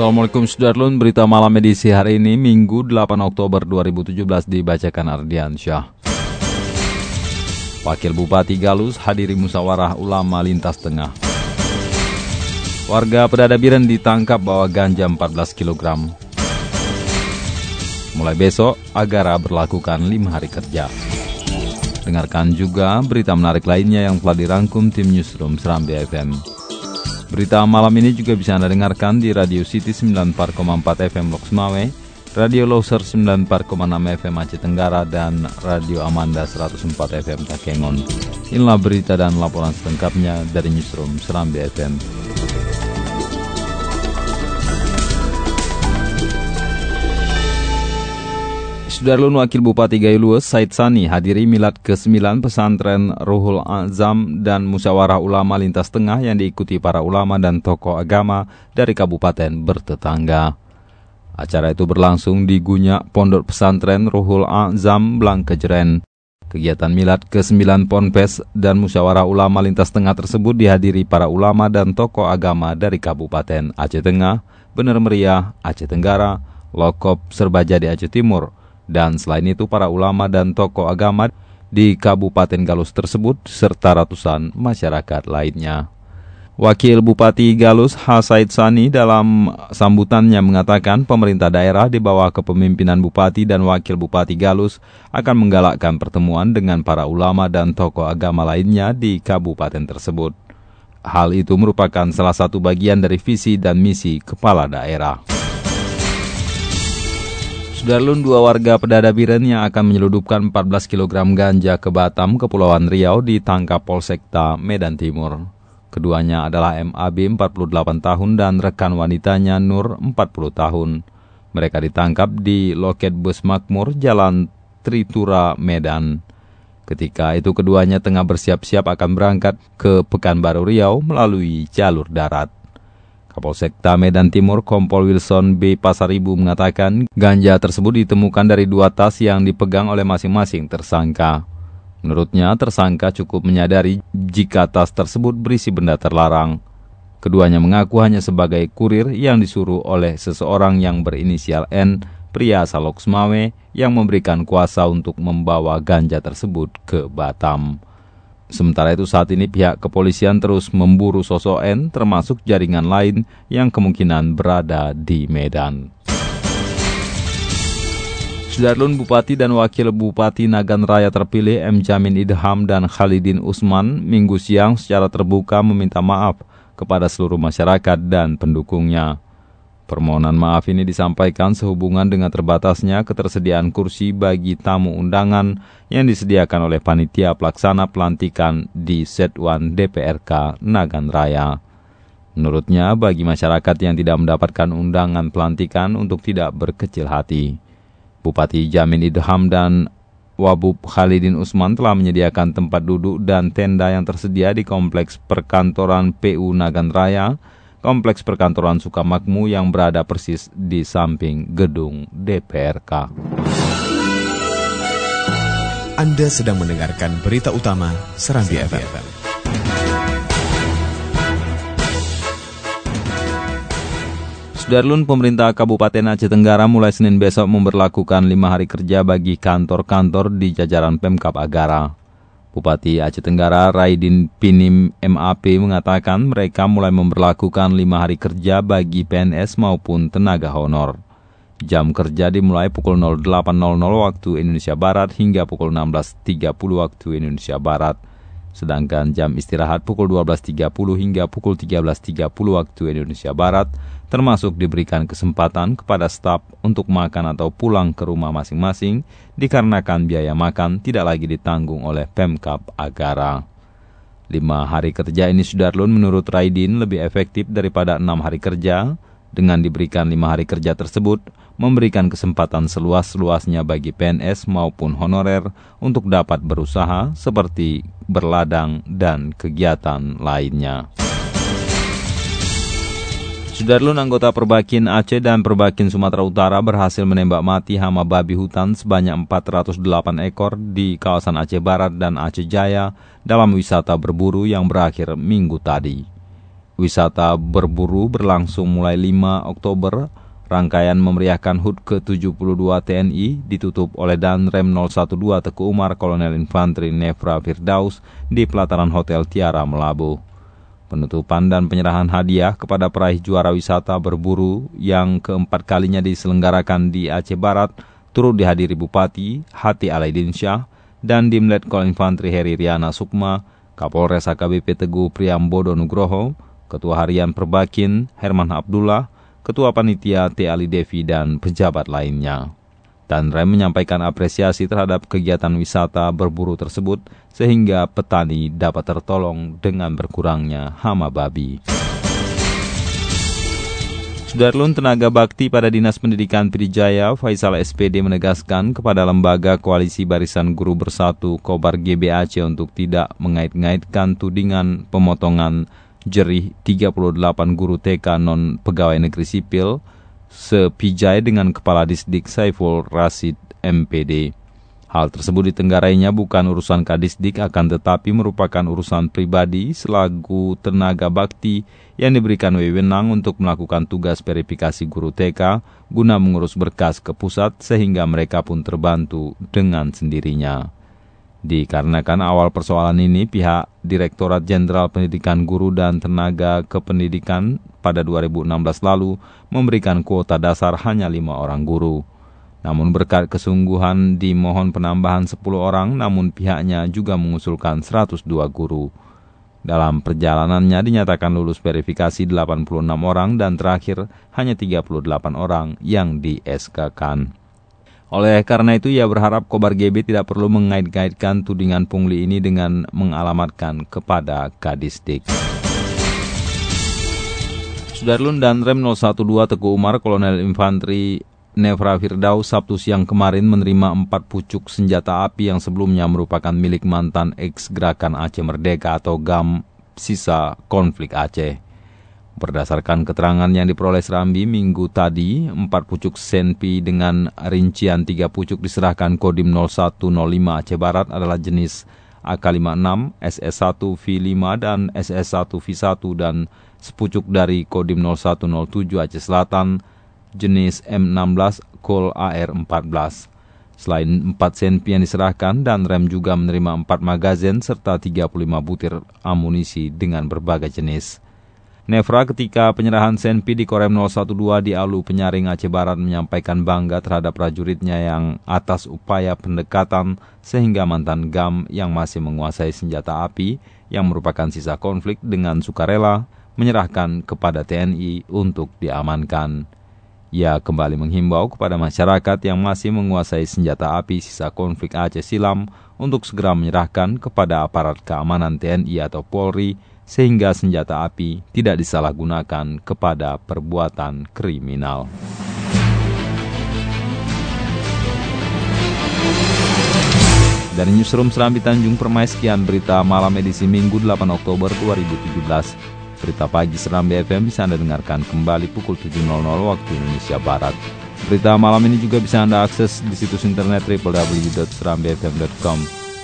Assalamualaikum Sudarlun, berita malam edisi hari ini Minggu 8 Oktober 2017 dibacakan Ardian Syah. Wakil Bupati Galus hadiri musyawarah ulama lintas tengah. Warga Pedadabiran ditangkap bawa ganja 14 kg. Mulai besok, Agara berlakukan 5 hari kerja. Dengarkan juga berita menarik lainnya yang telah dirangkum tim Newsroom Serambi FM. Berita malam ini juga bisa Anda dengarkan di Radio City 94,4 FM Lok Semawe, Radio Loser 94,6 FM Aceh Tenggara, dan Radio Amanda 104 FM Takengon. Inilah berita dan laporan selengkapnya dari Newsroom Serambi FM. Sudarlun Wakil Bupati Gayulues Said Sani hadiri milad ke-9 pesantren Ruhul Azam dan Musyawarah Ulama Lintas Tengah yang diikuti para ulama dan tokoh agama dari kabupaten bertetangga. Acara itu berlangsung di Gunya Pondok Pesantren Ruhul Azam Blangkejeren. Kegiatan milad ke-9 Ponpes dan Musyawarah Ulama Lintas Tengah tersebut dihadiri para ulama dan tokoh agama dari Kabupaten Aceh Tengah, Bener Meriah, Aceh Tenggara, Lokop, Serbajadi Aceh Timur, dan selain itu para ulama dan tokoh agama di Kabupaten Galus tersebut serta ratusan masyarakat lainnya. Wakil Bupati Galus Hasaid Sani dalam sambutannya mengatakan pemerintah daerah di bawah kepemimpinan Bupati dan Wakil Bupati Galus akan menggalakkan pertemuan dengan para ulama dan tokoh agama lainnya di kabupaten tersebut. Hal itu merupakan salah satu bagian dari visi dan misi kepala daerah. Sudarlun dua warga Pedadabiren yang akan menyeludupkan 14 kg ganja ke Batam, Kepulauan Riau ditangkap Polsekta Medan Timur. Keduanya adalah MAB 48 tahun dan rekan wanitanya Nur 40 tahun. Mereka ditangkap di loket bus makmur Jalan Tritura, Medan. Ketika itu keduanya tengah bersiap-siap akan berangkat ke Pekanbaru Riau melalui jalur darat. Kapolsekta Medan Timur Kompol Wilson B. Pasaribu mengatakan ganja tersebut ditemukan dari dua tas yang dipegang oleh masing-masing tersangka. Menurutnya, tersangka cukup menyadari jika tas tersebut berisi benda terlarang. Keduanya mengaku hanya sebagai kurir yang disuruh oleh seseorang yang berinisial N, pria asal Loksmawe, yang memberikan kuasa untuk membawa ganja tersebut ke Batam. Sementara itu saat ini pihak kepolisian terus memburu sosok N termasuk jaringan lain yang kemungkinan berada di Medan. Sudarlun Bupati dan Wakil Bupati Nagan Raya terpilih M. Jamin Idham dan Khalidin Usman minggu siang secara terbuka meminta maaf kepada seluruh masyarakat dan pendukungnya. Permohonan maaf ini disampaikan sehubungan dengan terbatasnya ketersediaan kursi bagi tamu undangan yang disediakan oleh panitia pelaksana pelantikan di Setwan DPRK Nagan Raya. Menurutnya, bagi masyarakat yang tidak mendapatkan undangan pelantikan untuk tidak berkecil hati. Bupati Jamin Idham dan Wabub Khalidin Usman telah menyediakan tempat duduk dan tenda yang tersedia di kompleks perkantoran PU Nagan Raya, kompleks perkantoran Sukamakmu yang berada persis di samping gedung DPRK. Anda sedang mendengarkan berita utama Serambi, FM. Sudarlun pemerintah Kabupaten Aceh Tenggara mulai Senin besok memberlakukan lima hari kerja bagi kantor-kantor di jajaran Pemkap Agara. Bupati Aceh Tenggara Raidin Pinim MAP mengatakan mereka mulai memperlakukan lima hari kerja bagi PNS maupun tenaga honor. Jam kerja dimulai pukul 08.00 waktu Indonesia Barat hingga pukul 16.30 waktu Indonesia Barat. Sedangkan jam istirahat pukul 12.30 hingga pukul 13.30 waktu Indonesia Barat termasuk diberikan kesempatan kepada staf untuk makan atau pulang ke rumah masing-masing dikarenakan biaya makan tidak lagi ditanggung oleh Pemkap Agara. Lima hari kerja ini Sudarlun menurut Raidin lebih efektif daripada enam hari kerja. Dengan diberikan lima hari kerja tersebut, memberikan kesempatan seluas-luasnya bagi PNS maupun honorer untuk dapat berusaha seperti berladang dan kegiatan lainnya. Sudarlun anggota Perbakin Aceh dan Perbakin Sumatera Utara berhasil menembak mati hama babi hutan sebanyak 408 ekor di kawasan Aceh Barat dan Aceh Jaya dalam wisata berburu yang berakhir minggu tadi. Wisata berburu berlangsung mulai 5 Oktober. Rangkaian memeriahkan HUT ke-72 TNI ditutup oleh Danrem 012 Teku Umar Kolonel Infanteri Nefra Firdaus di pelataran Hotel Tiara Melabu. Penutupan dan penyerahan hadiah kepada peraih juara wisata berburu yang keempat kalinya diselenggarakan di Aceh Barat turut dihadiri Bupati Hati Alaidin Syah dan Dimlet Kol Infantri Heri Riana Sukma, Kapolres AKBP Teguh Priambodo Nugroho, Ketua Harian Perbakin Herman Abdullah, Ketua Panitia T. Ali Devi, dan pejabat lainnya. Dan Rem menyampaikan apresiasi terhadap kegiatan wisata berburu tersebut sehingga petani dapat tertolong dengan berkurangnya hama babi. Sudarlun tenaga bakti pada Dinas Pendidikan Pidijaya, Faisal SPD menegaskan kepada lembaga Koalisi Barisan Guru Bersatu Kobar GBAC untuk tidak mengait-ngaitkan tudingan pemotongan jerih 38 guru TK non pegawai negeri sipil sepijai dengan Kepala Disdik Saiful Rasid MPD. Hal tersebut ditenggarainya bukan urusan Kadisdik akan tetapi merupakan urusan pribadi selaku tenaga bakti yang diberikan wewenang untuk melakukan tugas verifikasi guru TK guna mengurus berkas ke pusat sehingga mereka pun terbantu dengan sendirinya. Dikarenakan awal persoalan ini, pihak Direktorat Jenderal Pendidikan Guru dan Tenaga Kependidikan pada 2016 lalu memberikan kuota dasar hanya lima orang guru. Namun berkat kesungguhan dimohon penambahan 10 orang, namun pihaknya juga mengusulkan 102 guru. Dalam perjalanannya dinyatakan lulus verifikasi 86 orang dan terakhir hanya 38 orang yang di SK-kan. Oleh karena itu ia berharap Kobar GB tidak perlu mengait-ngaitkan tudingan pungli ini dengan mengalamatkan kepada Kadisdik. Sudarlun dan Rem 012 Teguh Umar Kolonel Infanteri Nefra Firdaus Sabtu siang kemarin menerima empat pucuk senjata api yang sebelumnya merupakan milik mantan ex Gerakan Aceh Merdeka atau GAM sisa konflik Aceh. Berdasarkan keterangan yang diperoleh Serambi minggu tadi, empat pucuk senpi dengan rincian tiga pucuk diserahkan Kodim 0105 Aceh Barat adalah jenis AK-56, SS1 V5 dan SS1 V1 dan sepucuk dari Kodim 0107 Aceh Selatan jenis M16 Kol AR14. Selain empat senpi yang diserahkan, dan rem juga menerima empat magazin serta 35 butir amunisi dengan berbagai jenis. Nefra ketika penyerahan Senpi di Korem 012 di Alu Penyaring Aceh Barat menyampaikan bangga terhadap prajuritnya yang atas upaya pendekatan sehingga mantan GAM yang masih menguasai senjata api yang merupakan sisa konflik dengan sukarela menyerahkan kepada TNI untuk diamankan. Ia kembali menghimbau kepada masyarakat yang masih menguasai senjata api sisa konflik Aceh Silam untuk segera menyerahkan kepada aparat keamanan TNI atau Polri sehingga senjata api tidak disalahgunakan kepada perbuatan kriminal. Dari Newsroom Serambi Tanjung Permai, sekian berita malam edisi Minggu 8 Oktober 2017. Berita pagi Serambi FM bisa Anda dengarkan kembali pukul 7.00 waktu Indonesia Barat. Berita malam ini juga bisa Anda akses di situs internet www.serambifm.com.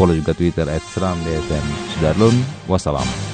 Follow juga Twitter at Serambi FM. Sudarlun, wassalam.